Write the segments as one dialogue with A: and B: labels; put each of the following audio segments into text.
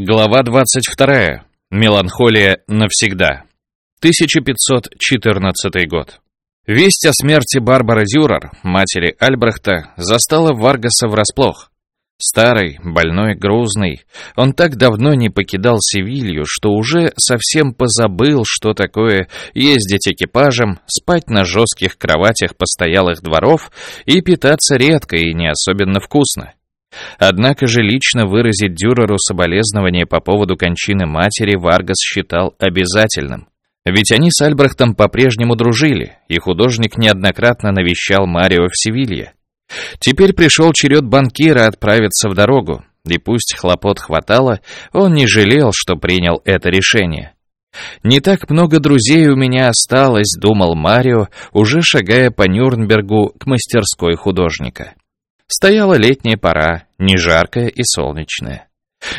A: Глава 22. Меланхолия навсегда. 1514 год. Весть о смерти Барбары Дюрер, матери Альбрехта, застала Варгаса врасплох. Старый, больной, грузный, он так давно не покидал Севилью, что уже совсем позабыл, что такое ездить экипажем, спать на жестких кроватях постоялых дворов и питаться редко и не особенно вкусно. Однако же лично выразить Дюреру соболезнование по поводу кончины матери Варгас считал обязательным. Ведь они с Альбрехтом по-прежнему дружили, и художник неоднократно навещал Марио в Севилье. Теперь пришел черед банкира отправиться в дорогу, и пусть хлопот хватало, он не жалел, что принял это решение. «Не так много друзей у меня осталось», — думал Марио, уже шагая по Нюрнбергу к мастерской художника. Стояла летняя пора, не жаркая и солнечная.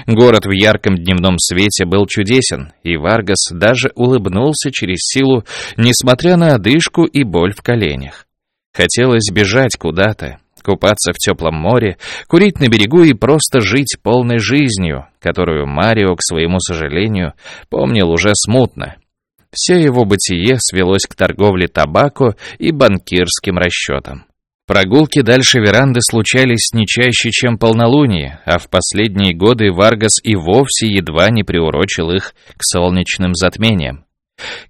A: Город в ярком дневном свете был чудесен, и Варгас даже улыбнулся через силу, несмотря на одышку и боль в коленях. Хотелось бежать куда-то, купаться в теплом море, курить на берегу и просто жить полной жизнью, которую Марио, к своему сожалению, помнил уже смутно. Все его бытие свелось к торговле табако и банкирским расчетам. Прогулки дальше веранды случались не чаще, чем полнолуние, а в последние годы Варгас и вовсе едва не приурочил их к солнечным затмениям.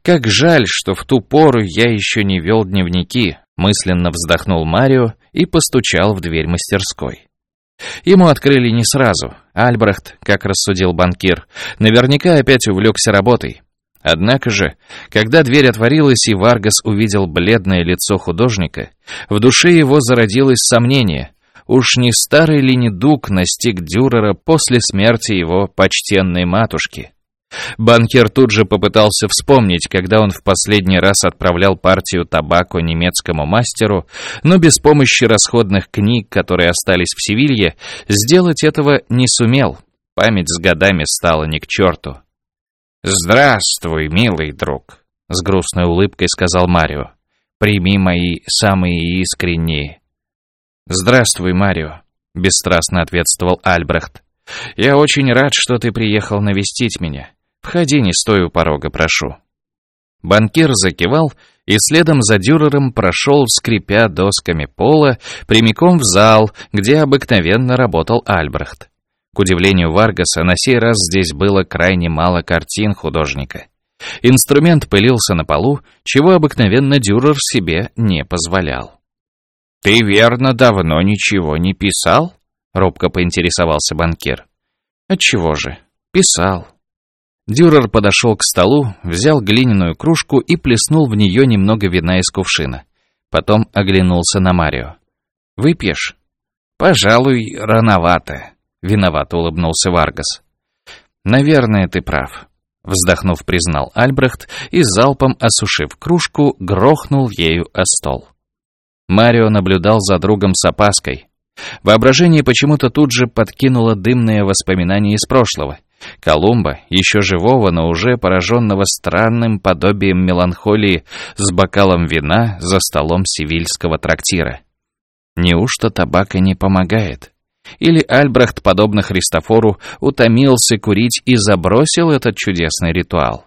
A: «Как жаль, что в ту пору я еще не вел дневники», мысленно вздохнул Марио и постучал в дверь мастерской. Ему открыли не сразу. Альбрехт, как рассудил банкир, наверняка опять увлекся работой. Однако же, когда дверь отворилась и Варгас увидел бледное лицо художника, в душе его зародилось сомнение, уж не старый ли недуг настиг Дюрера после смерти его почтенной матушки. Банкир тут же попытался вспомнить, когда он в последний раз отправлял партию табаку немецкому мастеру, но без помощи расходных книг, которые остались в Севилье, сделать этого не сумел. Память с годами стала не к черту. «Здравствуй, милый друг», — с грустной улыбкой сказал Марио. «Прими мои самые искренние». «Здравствуй, Марио», — бесстрастно ответствовал Альбрехт. «Я очень рад, что ты приехал навестить меня. Входи, не стой у порога, прошу». Банкир закивал и следом за Дюрером прошел, скрипя досками пола, прямиком в зал, где обыкновенно работал Альбрехт. К удивлению Варгаса, на сей раз здесь было крайне мало картин художника. Инструмент пылился на полу, чего обыкновенно Дюрер себе не позволял. «Ты верно давно ничего не писал?» — робко поинтересовался банкир. «Отчего же? Писал». Дюрер подошел к столу, взял глиняную кружку и плеснул в нее немного вина из кувшина. Потом оглянулся на Марио. «Выпьешь?» «Пожалуй, рановато», — виновато улыбнулся Варгас. «Наверное, ты прав», — вздохнув, признал Альбрехт и, залпом осушив кружку, грохнул ею о стол. Марио наблюдал за другом с опаской. Воображение почему-то тут же подкинуло дымные воспоминания из прошлого. Колумба, еще живого, но уже пораженного странным подобием меланхолии с бокалом вина за столом сивильского трактира. Неужто табака не помогает? Или Альбрехт, подобно Христофору, утомился курить и забросил этот чудесный ритуал?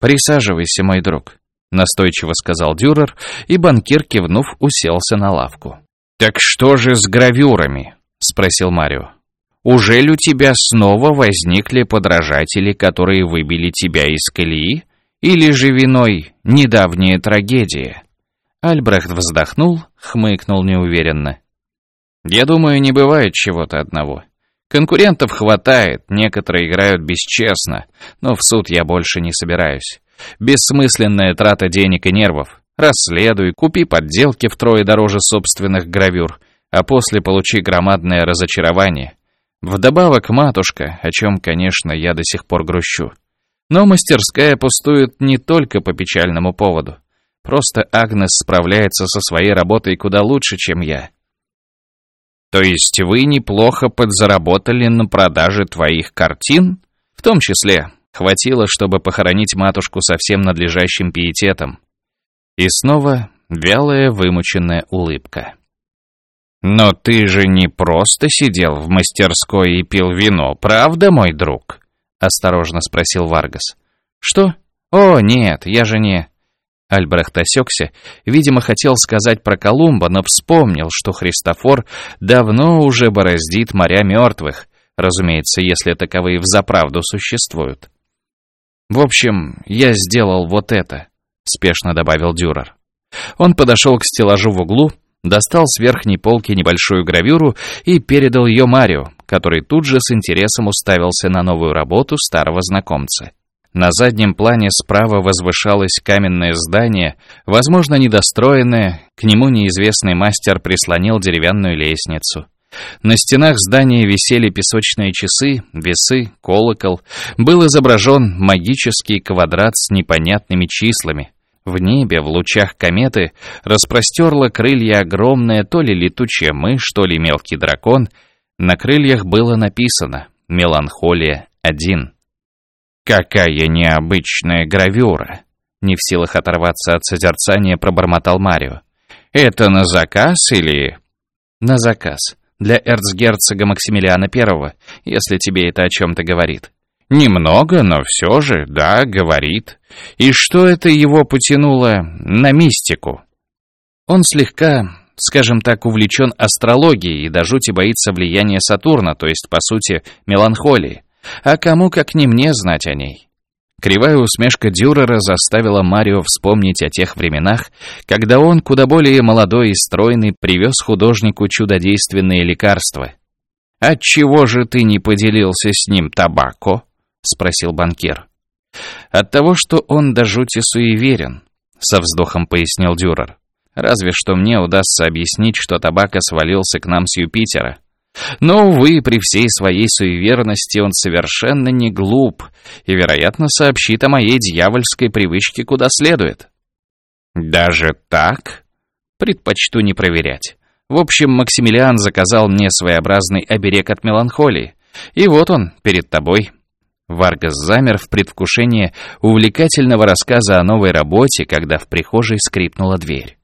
A: «Присаживайся, мой друг», — настойчиво сказал Дюрер, и банкир, кивнув, уселся на лавку. «Так что же с гравюрами?» — спросил Марио. «Ужель у тебя снова возникли подражатели, которые выбили тебя из колеи? Или же виной недавняя трагедия?» Альбрехт вздохнул, хмыкнул неуверенно. Я думаю, не бывает чего-то одного. Конкурентов хватает, некоторые играют бесчестно, но в суд я больше не собираюсь. Бессмысленная трата денег и нервов. Расследуй, купи подделки втрое дороже собственных гравюр, а после получи громадное разочарование. Вдобавок, матушка, о чем, конечно, я до сих пор грущу. Но мастерская пустует не только по печальному поводу. Просто Агнес справляется со своей работой куда лучше, чем я. То есть вы неплохо подзаработали на продаже твоих картин? В том числе, хватило, чтобы похоронить матушку со всем надлежащим пиететом. И снова вялая вымученная улыбка. «Но ты же не просто сидел в мастерской и пил вино, правда, мой друг?» — осторожно спросил Варгас. «Что? О, нет, я же не...» Альбрехт осекся, видимо, хотел сказать про Колумба, но вспомнил, что Христофор давно уже бороздит моря мертвых, разумеется, если таковые взаправду существуют. «В общем, я сделал вот это», — спешно добавил Дюрер. Он подошел к стеллажу в углу, достал с верхней полки небольшую гравюру и передал ее Марио, который тут же с интересом уставился на новую работу старого знакомца. На заднем плане справа возвышалось каменное здание, возможно, недостроенное, к нему неизвестный мастер прислонил деревянную лестницу. На стенах здания висели песочные часы, весы, колокол. Был изображен магический квадрат с непонятными числами. В небе, в лучах кометы, распростерла крылья огромная то ли летучая мышь, то ли мелкий дракон. На крыльях было написано «Меланхолия-1». «Какая необычная гравюра!» Не в силах оторваться от созерцания, пробормотал Марио. «Это на заказ или...» «На заказ. Для эрцгерцога Максимилиана I, если тебе это о чем-то говорит». «Немного, но все же, да, говорит. И что это его потянуло на мистику?» Он слегка, скажем так, увлечен астрологией и до жути боится влияния Сатурна, то есть, по сути, меланхолии. А кому, как не мне, знать о ней? Кривая усмешка Дюрера заставила Марио вспомнить о тех временах, когда он, куда более молодой и стройный, привез художнику чудодейственные лекарства. «Отчего же ты не поделился с ним табако?» — спросил банкир. «От того, что он до жути суеверен», — со вздохом пояснил Дюрер. «Разве что мне удастся объяснить, что табако свалился к нам с Юпитера. Но, увы, при всей своей суеверности он совершенно не глуп и, вероятно, сообщит о моей дьявольской привычке куда следует. Даже так? Предпочту не проверять. В общем, Максимилиан заказал мне своеобразный оберег от меланхолии. И вот он, перед тобой. Варгас замер в предвкушении увлекательного рассказа о новой работе, когда в прихожей скрипнула дверь.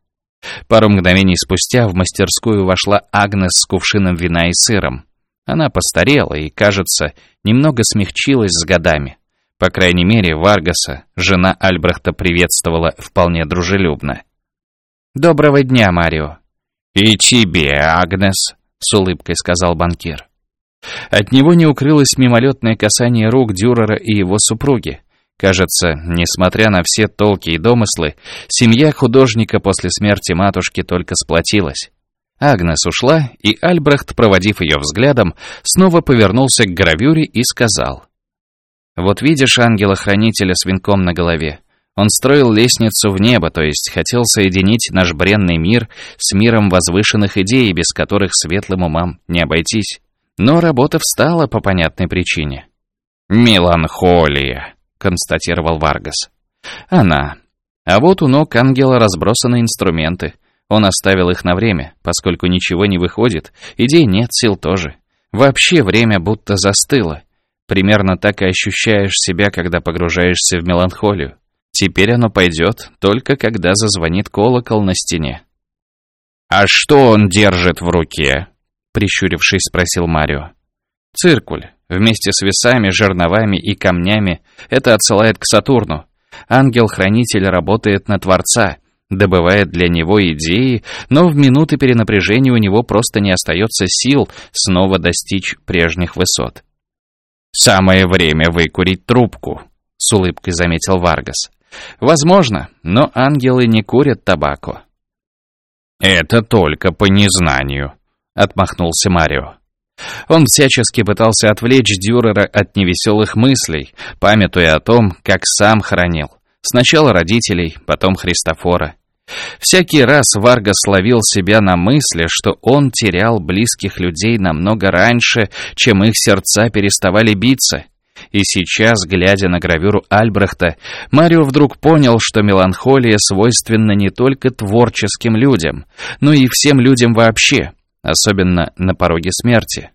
A: Пару мгновений спустя в мастерскую вошла Агнес с кувшином вина и сыром. Она постарела и, кажется, немного смягчилась с годами. По крайней мере, Варгаса, жена Альбрехта, приветствовала вполне дружелюбно. «Доброго дня, Марио!» «И тебе, Агнес!» — с улыбкой сказал банкир. От него не укрылось мимолетное касание рук Дюрера и его супруги. Кажется, несмотря на все толки и домыслы, семья художника после смерти матушки только сплотилась. Агнес ушла, и Альбрехт, проводив ее взглядом, снова повернулся к гравюре и сказал. «Вот видишь ангела-хранителя с венком на голове. Он строил лестницу в небо, то есть хотел соединить наш бренный мир с миром возвышенных идей, без которых светлым умам не обойтись. Но работа встала по понятной причине. «Меланхолия», — констатировал Варгас. «Она. А вот у ног ангела разбросаны инструменты. Он оставил их на время, поскольку ничего не выходит, идей нет, сил тоже. Вообще время будто застыло. Примерно так и ощущаешь себя, когда погружаешься в меланхолию. Теперь оно пойдет, только когда зазвонит колокол на стене». «А что он держит в руке?» — прищурившись, спросил Марио. «Циркуль. Вместе с весами, жерновами и камнями это отсылает к Сатурну. Ангел-хранитель работает на Творца, добывает для него идеи, но в минуты перенапряжения у него просто не остается сил снова достичь прежних высот. «Самое время выкурить трубку», — с улыбкой заметил Варгас. «Возможно, но ангелы не курят табаку». «Это только по незнанию», — отмахнулся Марио. Он всячески пытался отвлечь Дюрера от невеселых мыслей, памятуя о том, как сам хранил. Сначала родителей, потом Христофора. Всякий раз Варгас ловил себя на мысли, что он терял близких людей намного раньше, чем их сердца переставали биться. И сейчас, глядя на гравюру Альбрехта, Марио вдруг понял, что меланхолия свойственна не только творческим людям, но и всем людям вообще особенно на пороге смерти.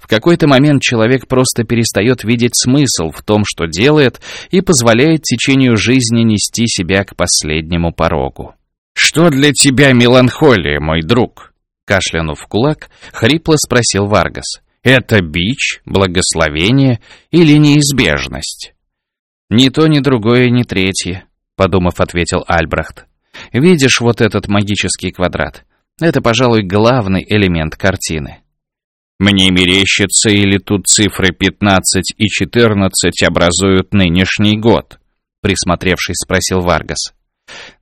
A: В какой-то момент человек просто перестает видеть смысл в том, что делает, и позволяет течению жизни нести себя к последнему порогу. «Что для тебя меланхолия, мой друг?» Кашлянув в кулак, хрипло спросил Варгас. «Это бич, благословение или неизбежность?» «Ни то, ни другое, ни третье», — подумав, ответил Альбрехт. «Видишь вот этот магический квадрат? Это, пожалуй, главный элемент картины. Мне мерещится, или тут цифры 15 и 14 образуют нынешний год?» Присмотревшись, спросил Варгас.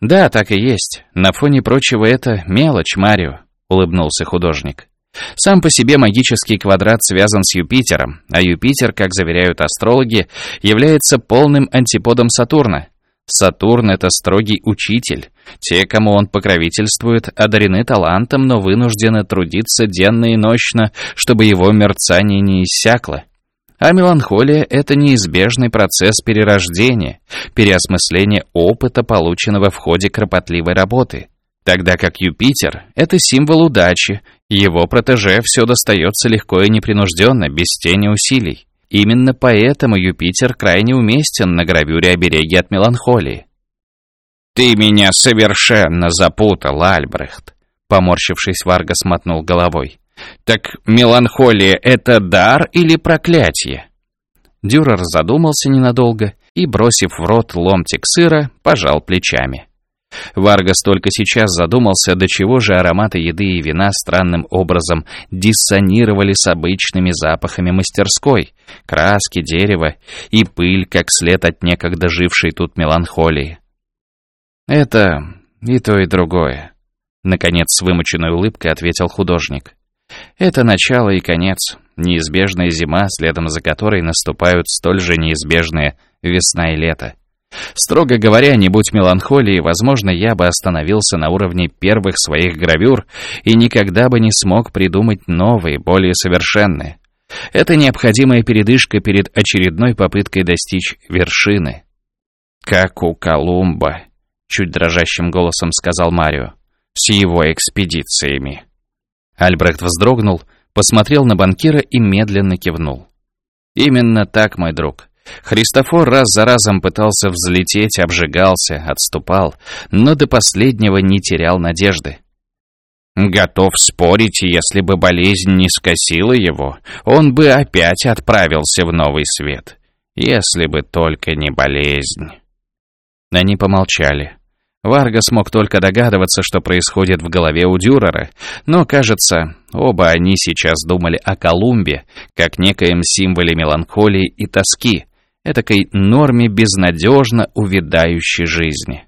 A: «Да, так и есть. На фоне прочего это мелочь, Марио», — улыбнулся художник. Сам по себе магический квадрат связан с Юпитером, а Юпитер, как заверяют астрологи, является полным антиподом Сатурна. Сатурн — это строгий учитель. Те, кому он покровительствует, одарены талантом, но вынуждены трудиться денно и ночно, чтобы его мерцание не иссякло. А меланхолия — это неизбежный процесс перерождения, переосмысления опыта, полученного в ходе кропотливой работы. Тогда как Юпитер — это символ удачи, его протеже все достается легко и непринужденно, без тени усилий. Именно поэтому Юпитер крайне уместен на гравюре обереги от меланхолии. «Ты меня совершенно запутал, Альбрехт», — поморщившись, Варга смотнул головой. «Так меланхолия — это дар или проклятие?» Дюрер задумался ненадолго и, бросив в рот ломтик сыра, пожал плечами. Варгас только сейчас задумался, до чего же ароматы еды и вина странным образом диссонировали с обычными запахами мастерской, краски, дерева и пыль, как след от некогда жившей тут меланхолии. «Это и то, и другое», — наконец с вымученной улыбкой ответил художник. «Это начало и конец, неизбежная зима, следом за которой наступают столь же неизбежные весна и лето». Строго говоря, не будь меланхолии, возможно, я бы остановился на уровне первых своих гравюр и никогда бы не смог придумать новые, более совершенные. Это необходимая передышка перед очередной попыткой достичь вершины. «Как у Колумба», — чуть дрожащим голосом сказал Марио, — «с его экспедициями». Альбрехт вздрогнул, посмотрел на банкира и медленно кивнул. «Именно так, мой друг». Христофор раз за разом пытался взлететь, обжигался, отступал, но до последнего не терял надежды. Готов спорить, если бы болезнь не скосила его, он бы опять отправился в новый свет. Если бы только не болезнь. Они помолчали. Варга смог только догадываться, что происходит в голове у Дюрера, но, кажется, оба они сейчас думали о Колумбе, как некоем символе меланхолии и тоски, этакой норме безнадежно увядающей жизни.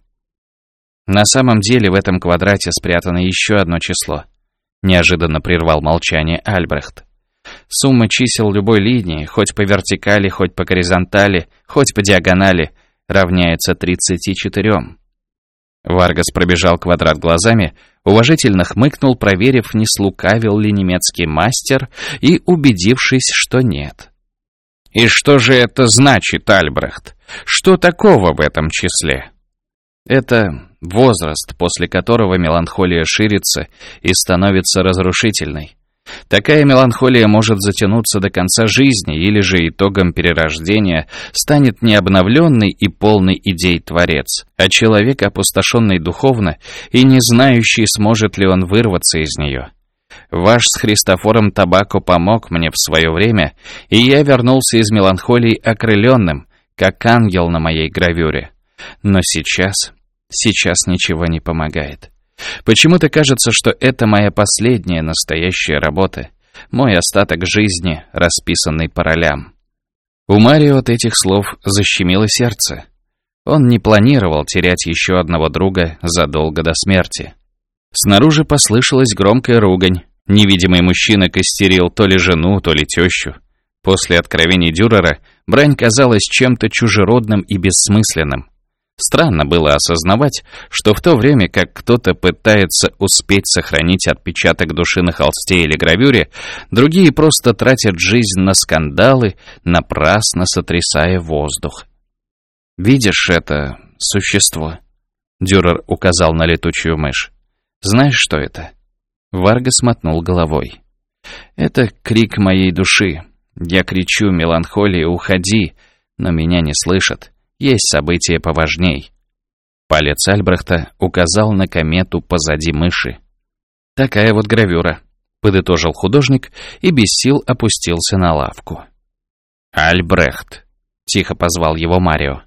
A: На самом деле в этом квадрате спрятано еще одно число. Неожиданно прервал молчание Альбрехт. Сумма чисел любой линии, хоть по вертикали, хоть по горизонтали, хоть по диагонали, равняется 34. Варгас пробежал квадрат глазами, уважительно хмыкнул, проверив, не слукавил ли немецкий мастер, и убедившись, что нет. И что же это значит, Альбрехт? Что такого в этом числе? Это возраст, после которого меланхолия ширится и становится разрушительной. Такая меланхолия может затянуться до конца жизни или же итогом перерождения станет не обновленный и полный идей Творец, а человек, опустошенный духовно и не знающий, сможет ли он вырваться из нее. Ваш с Христофором Табако помог мне в свое время, и я вернулся из меланхолии окрыленным, как ангел на моей гравюре. Но сейчас, сейчас ничего не помогает. Почему-то кажется, что это моя последняя настоящая работа, мой остаток жизни, расписанный по ролям. У Марио от этих слов защемило сердце. Он не планировал терять еще одного друга задолго до смерти. Снаружи послышалась громкая ругань. Невидимый мужчина костерил то ли жену, то ли тещу. После откровений Дюрера брань казалась чем-то чужеродным и бессмысленным. Странно было осознавать, что в то время как кто-то пытается успеть сохранить отпечаток души на холсте или гравюре, другие просто тратят жизнь на скандалы, напрасно сотрясая воздух. «Видишь это существо?» Дюрер указал на летучую мышь. Знаешь, что это?» Варга смотнул головой. «Это крик моей души. Я кричу, меланхолия, уходи, но меня не слышат. Есть события поважней». Палец Альбрехта указал на комету позади мыши. Такая вот гравюра, подытожил художник и без сил опустился на лавку. Альбрехт, тихо позвал его Марио.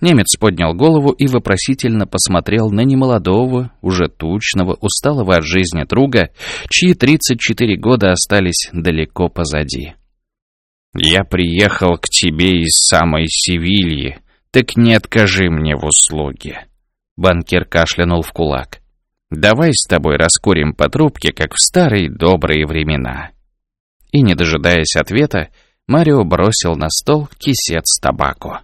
A: Немец поднял голову и вопросительно посмотрел на немолодого, уже тучного, усталого от жизни друга, чьи 34 года остались далеко позади. «Я приехал к тебе из самой Севильи, так не откажи мне в услуге». Банкир кашлянул в кулак. «Давай с тобой раскурим по трубке, как в старые добрые времена». И, не дожидаясь ответа, Марио бросил на стол кисет с табаку.